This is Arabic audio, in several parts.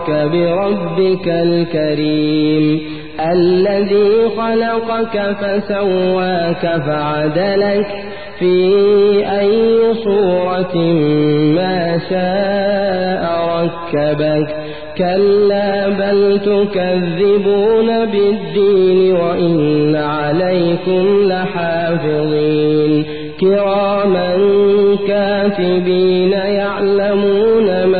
غرك بربك الكريم. الذي خلقك فسواك فعدلك في أي صورة ما شاء ركبك. كلا بل تكذبون بالدين وإن عليكم لحافظين. كراما كاتبين يعلمون ما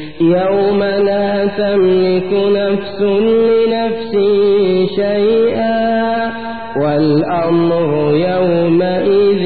يوم لا تملك نفس لنفس شيئا والأمر يومئذ